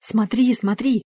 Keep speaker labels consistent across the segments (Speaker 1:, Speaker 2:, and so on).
Speaker 1: Смотри, смотри!»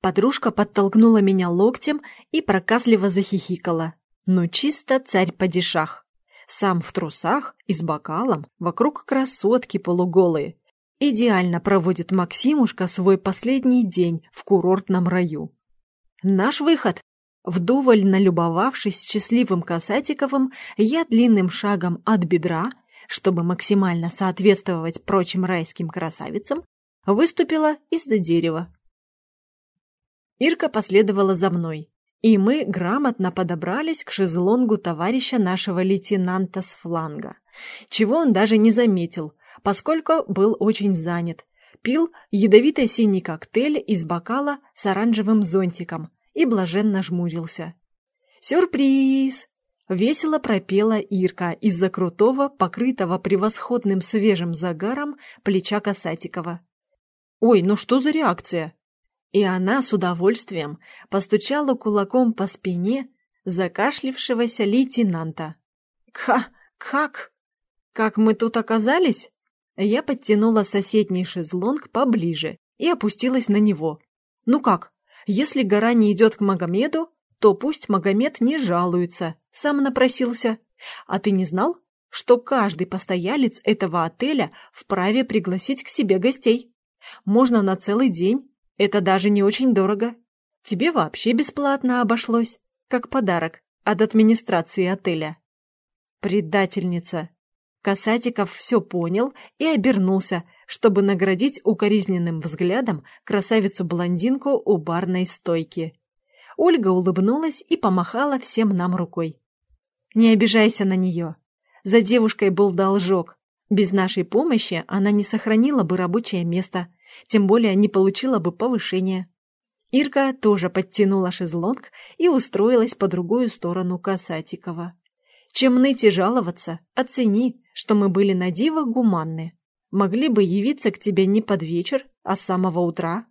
Speaker 1: Подружка подтолкнула меня локтем и проказливо захихикала. Ну, чисто царь падишах. Сам в трусах и с бокалом, вокруг красотки полуголые. Идеально проводит Максимушка свой последний день в курортном раю. Наш выход. Вдоволь налюбовавшись счастливым Касатиковым, я длинным шагом от бедра, чтобы максимально соответствовать прочим райским красавицам, выступила из-за дерева. Ирка последовала за мной, и мы грамотно подобрались к шезлонгу товарища нашего лейтенанта с фланга, чего он даже не заметил, поскольку был очень занят. Пил ядовито-синий коктейль из бокала с оранжевым зонтиком и блаженно жмурился. «Сюрприз!» — весело пропела Ирка из-за крутого, покрытого превосходным свежим загаром плеча Касатикова. «Ой, ну что за реакция?» И она с удовольствием постучала кулаком по спине закашлившегося лейтенанта. «Ка... как? Как мы тут оказались?» Я подтянула соседний шезлонг поближе и опустилась на него. «Ну как, если гора не идет к Магомеду, то пусть Магомед не жалуется, сам напросился. А ты не знал, что каждый постоялец этого отеля вправе пригласить к себе гостей? Можно на целый день, это даже не очень дорого. Тебе вообще бесплатно обошлось, как подарок от администрации отеля. Предательница. Касатиков все понял и обернулся, чтобы наградить укоризненным взглядом красавицу-блондинку у барной стойки. Ольга улыбнулась и помахала всем нам рукой. «Не обижайся на нее. За девушкой был должок. Без нашей помощи она не сохранила бы рабочее место, тем более не получила бы повышения». Ирка тоже подтянула шезлонг и устроилась по другую сторону Касатикова. «Чем ныть и жаловаться, оцени, что мы были на диво гуманны. Могли бы явиться к тебе не под вечер, а с самого утра».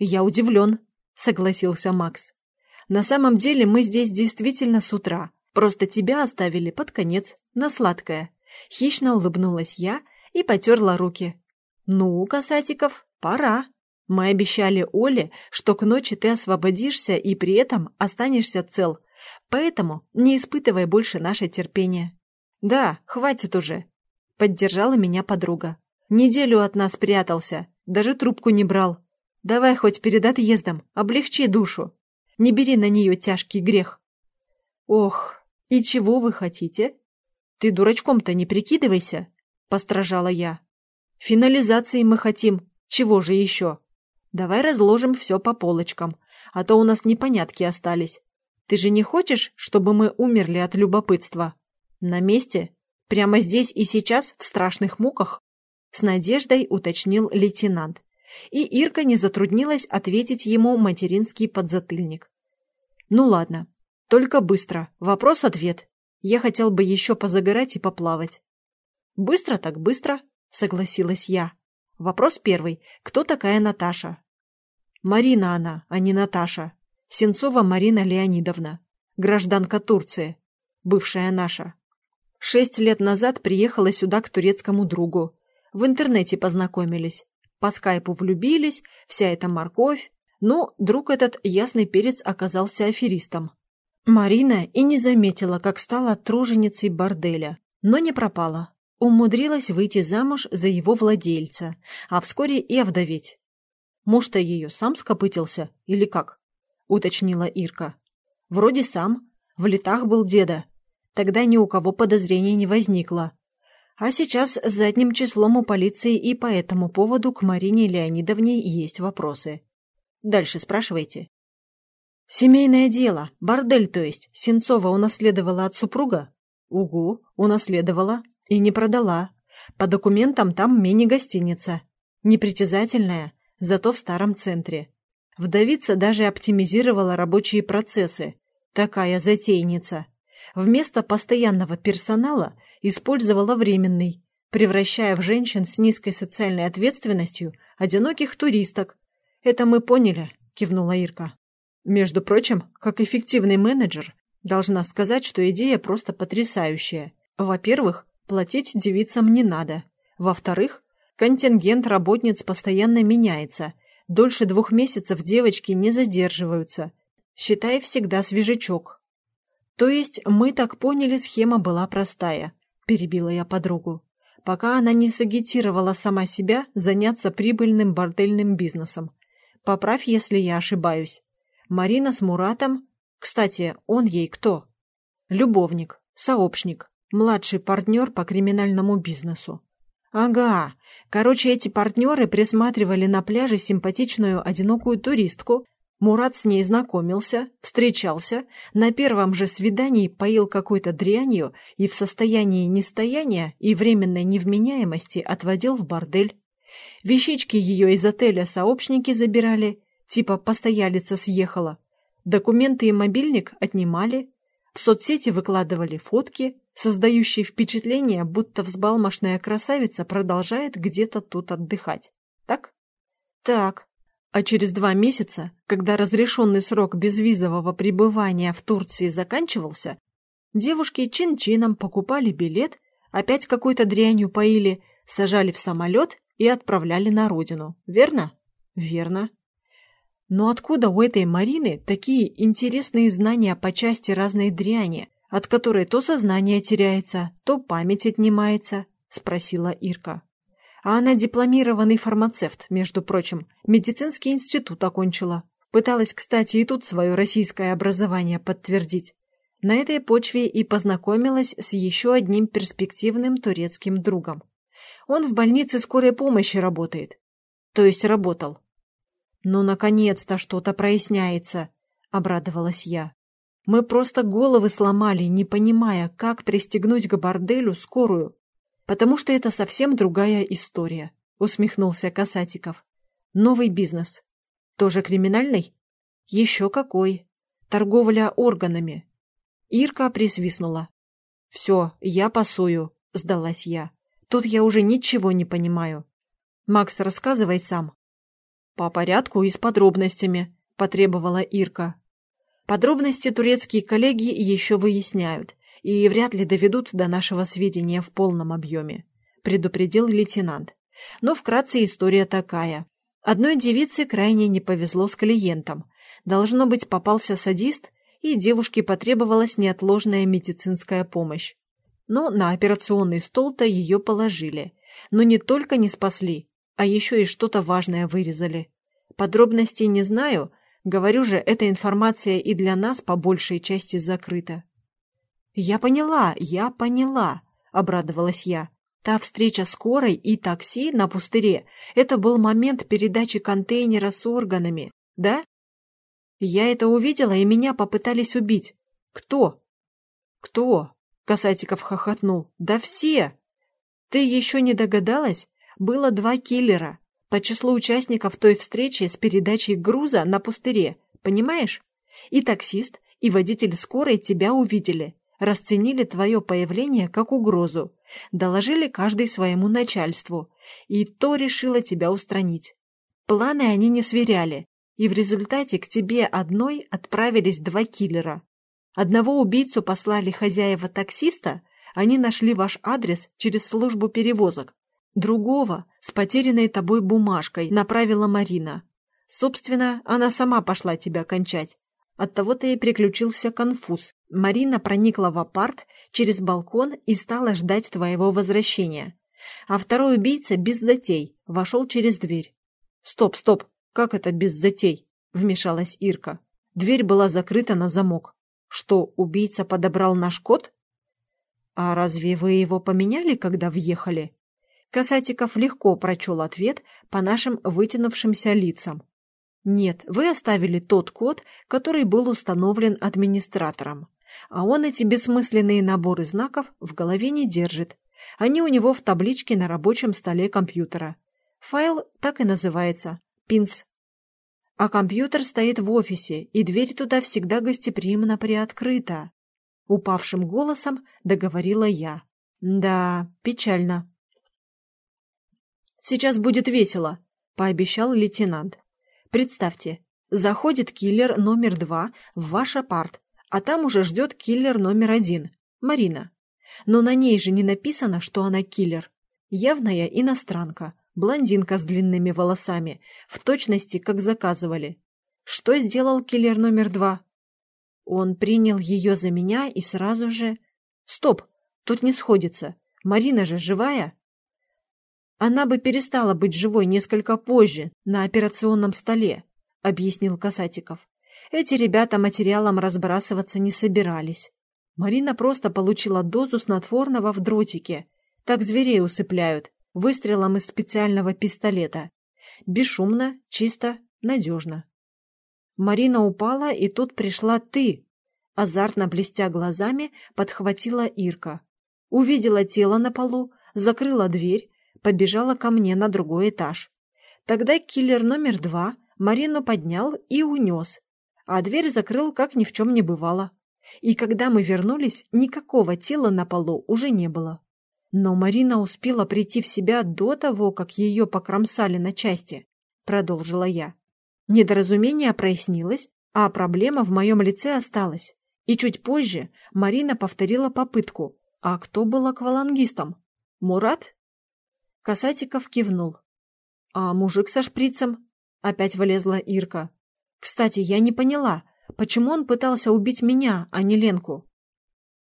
Speaker 1: «Я удивлен», — согласился Макс. «На самом деле мы здесь действительно с утра, просто тебя оставили под конец, на сладкое». Хищно улыбнулась я и потерла руки. «Ну, Касатиков, пора. Мы обещали Оле, что к ночи ты освободишься и при этом останешься цел, поэтому не испытывай больше наше терпение». «Да, хватит уже», — поддержала меня подруга. «Неделю от нас прятался, даже трубку не брал. Давай хоть перед отъездом, облегчи душу. Не бери на нее тяжкий грех». «Ох, и чего вы хотите?» «Ты дурачком-то не прикидывайся», — постражала я. «Финализации мы хотим. Чего же еще? Давай разложим все по полочкам, а то у нас непонятки остались. Ты же не хочешь, чтобы мы умерли от любопытства?» «На месте? Прямо здесь и сейчас, в страшных муках?» С надеждой уточнил лейтенант. И Ирка не затруднилась ответить ему материнский подзатыльник. «Ну ладно, только быстро. Вопрос-ответ. Я хотел бы еще позагорать и поплавать». «Быстро так быстро», — согласилась я. Вопрос первый. Кто такая Наташа? Марина она, а не Наташа. Сенцова Марина Леонидовна. Гражданка Турции. Бывшая наша. Шесть лет назад приехала сюда к турецкому другу. В интернете познакомились. По скайпу влюбились, вся эта морковь. Но друг этот ясный перец оказался аферистом. Марина и не заметила, как стала труженицей борделя, но не пропала. Умудрилась выйти замуж за его владельца, а вскоре и овдоветь. Муж-то ее сам скопытился, или как? Уточнила Ирка. Вроде сам. В летах был деда. Тогда ни у кого подозрений не возникло. А сейчас задним числом у полиции и по этому поводу к Марине Леонидовне есть вопросы. Дальше спрашивайте. «Семейное дело. Бордель, то есть. Сенцова унаследовала от супруга?» «Угу, унаследовала. И не продала. По документам там мини-гостиница. Непритязательная, зато в старом центре. Вдовица даже оптимизировала рабочие процессы. Такая затейница. Вместо постоянного персонала использовала временный, превращая в женщин с низкой социальной ответственностью одиноких туристок. «Это мы поняли», — кивнула Ирка. Между прочим, как эффективный менеджер, должна сказать, что идея просто потрясающая. Во-первых, платить девицам не надо. Во-вторых, контингент работниц постоянно меняется, Дольше двух месяцев девочки не задерживаются. Считай, всегда свежачок. То есть, мы так поняли, схема была простая, перебила я подругу. Пока она не сагитировала сама себя заняться прибыльным бордельным бизнесом. Поправь, если я ошибаюсь. Марина с Муратом... Кстати, он ей кто? Любовник, сообщник, младший партнер по криминальному бизнесу. Ага, короче, эти партнеры присматривали на пляже симпатичную одинокую туристку. Мурат с ней знакомился, встречался, на первом же свидании поил какой-то дрянью и в состоянии нестояния и временной невменяемости отводил в бордель. Вещички ее из отеля сообщники забирали, типа постоялица съехала. Документы и мобильник отнимали, в соцсети выкладывали фотки, создающие впечатление, будто взбалмошная красавица продолжает где-то тут отдыхать. Так? Так. А через два месяца, когда разрешенный срок безвизового пребывания в Турции заканчивался, девушки чин-чином покупали билет, опять какой-то дрянью поили, сажали в самолет и отправляли на родину. Верно? Верно. Но откуда у этой Марины такие интересные знания по части разной дряни, от которой то сознание теряется, то память отнимается? — спросила Ирка. А она дипломированный фармацевт, между прочим, медицинский институт окончила. Пыталась, кстати, и тут свое российское образование подтвердить. На этой почве и познакомилась с еще одним перспективным турецким другом. Он в больнице скорой помощи работает. То есть работал. «Ну, наконец-то что-то проясняется», — обрадовалась я. «Мы просто головы сломали, не понимая, как пристегнуть к борделю скорую, потому что это совсем другая история», — усмехнулся Касатиков. «Новый бизнес. Тоже криминальный?» «Еще какой. Торговля органами». Ирка присвистнула. «Все, я пасую», — сдалась я. «Тут я уже ничего не понимаю. Макс, рассказывай сам». «По порядку и с подробностями», – потребовала Ирка. Подробности турецкие коллеги еще выясняют и вряд ли доведут до нашего сведения в полном объеме, предупредил лейтенант. Но вкратце история такая. Одной девице крайне не повезло с клиентом. Должно быть, попался садист, и девушке потребовалась неотложная медицинская помощь. Но на операционный стол-то ее положили. Но не только не спасли, а еще и что-то важное вырезали. Подробностей не знаю, говорю же, эта информация и для нас по большей части закрыта. «Я поняла, я поняла», — обрадовалась я. Та встреча скорой и такси на пустыре — это был момент передачи контейнера с органами, да? Я это увидела, и меня попытались убить. Кто? Кто? Касатиков хохотнул. Да все! Ты еще не догадалась? Было два киллера по числу участников той встречи с передачей груза на пустыре, понимаешь? И таксист, и водитель скорой тебя увидели, расценили твое появление как угрозу, доложили каждый своему начальству, и то решило тебя устранить. Планы они не сверяли, и в результате к тебе одной отправились два киллера. Одного убийцу послали хозяева таксиста, они нашли ваш адрес через службу перевозок, Другого, с потерянной тобой бумажкой, направила Марина. Собственно, она сама пошла тебя кончать. Оттого-то и приключился конфуз. Марина проникла в апарт через балкон и стала ждать твоего возвращения. А второй убийца без затей вошел через дверь. «Стоп, стоп! Как это без затей?» – вмешалась Ирка. Дверь была закрыта на замок. Что, убийца подобрал наш код? А разве вы его поменяли, когда въехали? Касатиков легко прочел ответ по нашим вытянувшимся лицам. Нет, вы оставили тот код, который был установлен администратором. А он эти бессмысленные наборы знаков в голове не держит. Они у него в табличке на рабочем столе компьютера. Файл так и называется – пинс. А компьютер стоит в офисе, и дверь туда всегда гостеприимно приоткрыта. Упавшим голосом договорила я. Да, печально. «Сейчас будет весело», — пообещал лейтенант. «Представьте, заходит киллер номер два в ваш апарт, а там уже ждет киллер номер один, Марина. Но на ней же не написано, что она киллер. Явная иностранка, блондинка с длинными волосами, в точности, как заказывали. Что сделал киллер номер два? Он принял ее за меня и сразу же... Стоп, тут не сходится. Марина же живая? Она бы перестала быть живой несколько позже, на операционном столе, объяснил Касатиков. Эти ребята материалом разбрасываться не собирались. Марина просто получила дозу снотворного в дротике. Так зверей усыпляют, выстрелом из специального пистолета. Бесшумно, чисто, надежно. Марина упала, и тут пришла ты. Азартно блестя глазами, подхватила Ирка. Увидела тело на полу, закрыла дверь, побежала ко мне на другой этаж. Тогда киллер номер два Марину поднял и унес, а дверь закрыл, как ни в чем не бывало. И когда мы вернулись, никакого тела на полу уже не было. Но Марина успела прийти в себя до того, как ее покромсали на части, продолжила я. Недоразумение прояснилось, а проблема в моем лице осталась. И чуть позже Марина повторила попытку. А кто был аквалангистом? Мурат? Касатиков кивнул. А мужик со шприцем? Опять вылезла Ирка. Кстати, я не поняла, почему он пытался убить меня, а не Ленку?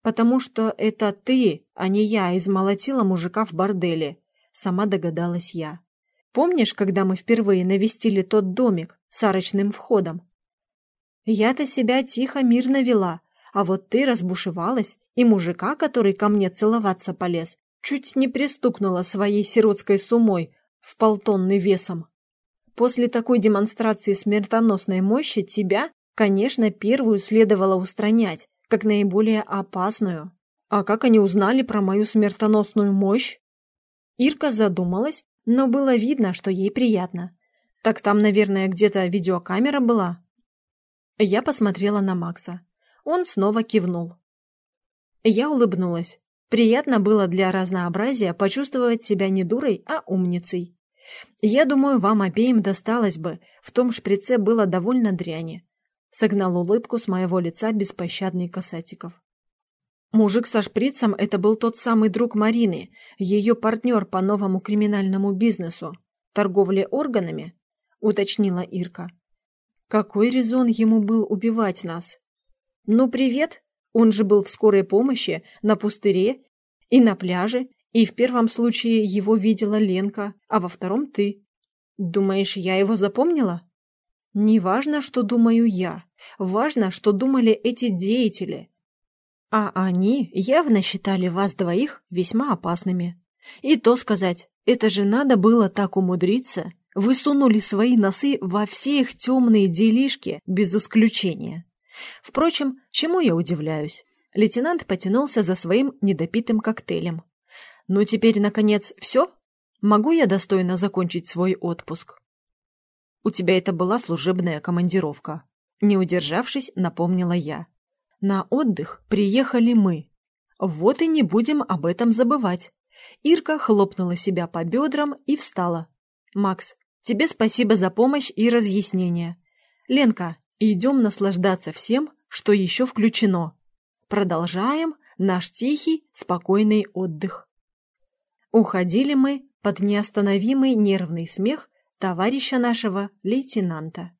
Speaker 1: «Потому что это ты, а не я, измолотила мужика в борделе», — сама догадалась я. «Помнишь, когда мы впервые навестили тот домик с арочным входом? Я-то себя тихо, мирно вела, а вот ты разбушевалась, и мужика, который ко мне целоваться полез, чуть не пристукнула своей сиротской сумой в полтонны весом. После такой демонстрации смертоносной мощи тебя, конечно, первую следовало устранять, как наиболее опасную. А как они узнали про мою смертоносную мощь? Ирка задумалась, но было видно, что ей приятно. Так там, наверное, где-то видеокамера была. Я посмотрела на Макса. Он снова кивнул. Я улыбнулась. Приятно было для разнообразия почувствовать себя не дурой, а умницей. Я думаю, вам обеим досталось бы. В том шприце было довольно дряни. Согнал улыбку с моего лица беспощадный Касатиков. Мужик со шприцем – это был тот самый друг Марины, ее партнер по новому криминальному бизнесу, торговле органами, уточнила Ирка. Какой резон ему был убивать нас? Ну, привет, он же был в скорой помощи, на пустыре и на пляже, и в первом случае его видела Ленка, а во втором ты. Думаешь, я его запомнила? Не важно, что думаю я, важно, что думали эти деятели. А они явно считали вас двоих весьма опасными. И то сказать, это же надо было так умудриться. Вы сунули свои носы во все их темные делишки, без исключения. Впрочем, чему я удивляюсь? Лейтенант потянулся за своим недопитым коктейлем. «Ну теперь, наконец, все? Могу я достойно закончить свой отпуск?» У тебя это была служебная командировка. Не удержавшись, напомнила я. На отдых приехали мы. Вот и не будем об этом забывать. Ирка хлопнула себя по бедрам и встала. «Макс, тебе спасибо за помощь и разъяснение. Ленка, идем наслаждаться всем, что еще включено. Продолжаем наш тихий, спокойный отдых». Уходили мы под неостановимый нервный смех товарища нашего лейтенанта.